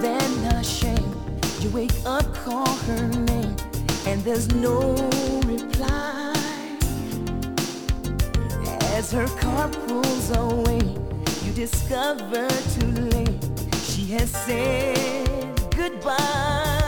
than ashamed. You wake up, call her name, and there's no reply. As her car pulls away, you discover too late she has said goodbye.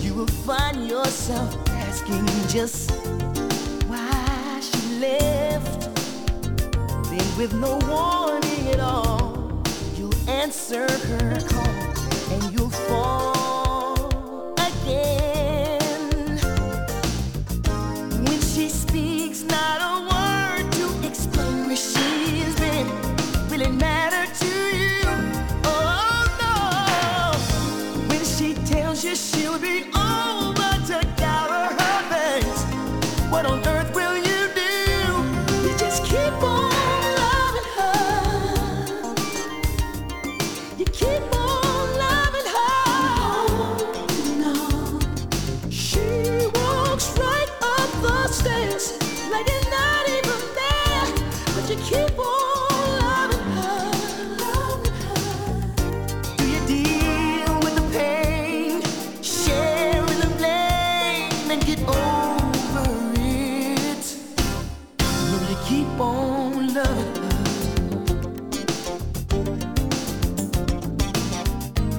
You will find yourself asking just why she left. Then, with no warning at all, you'll answer her call and you'll fall again. When she speaks, not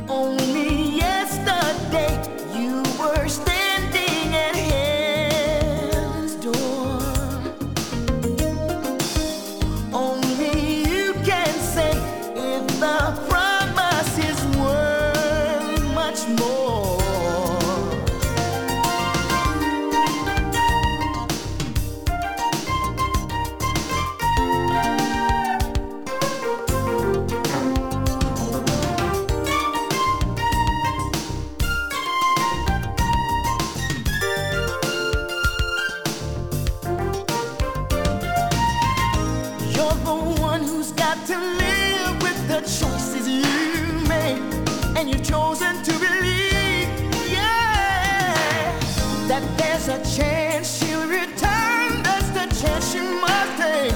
Only yesterday you were standing at heaven's door. Only you can say if the the choices you made, and you've chosen to believe, yeah, that there's a chance she'll return. That's the chance she must take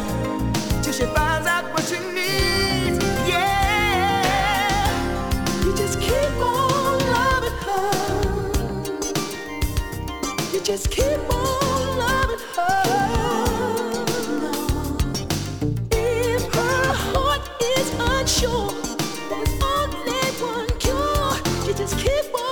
till she finds out what she needs, yeah. You just keep on loving her. You just keep on choose to keep on.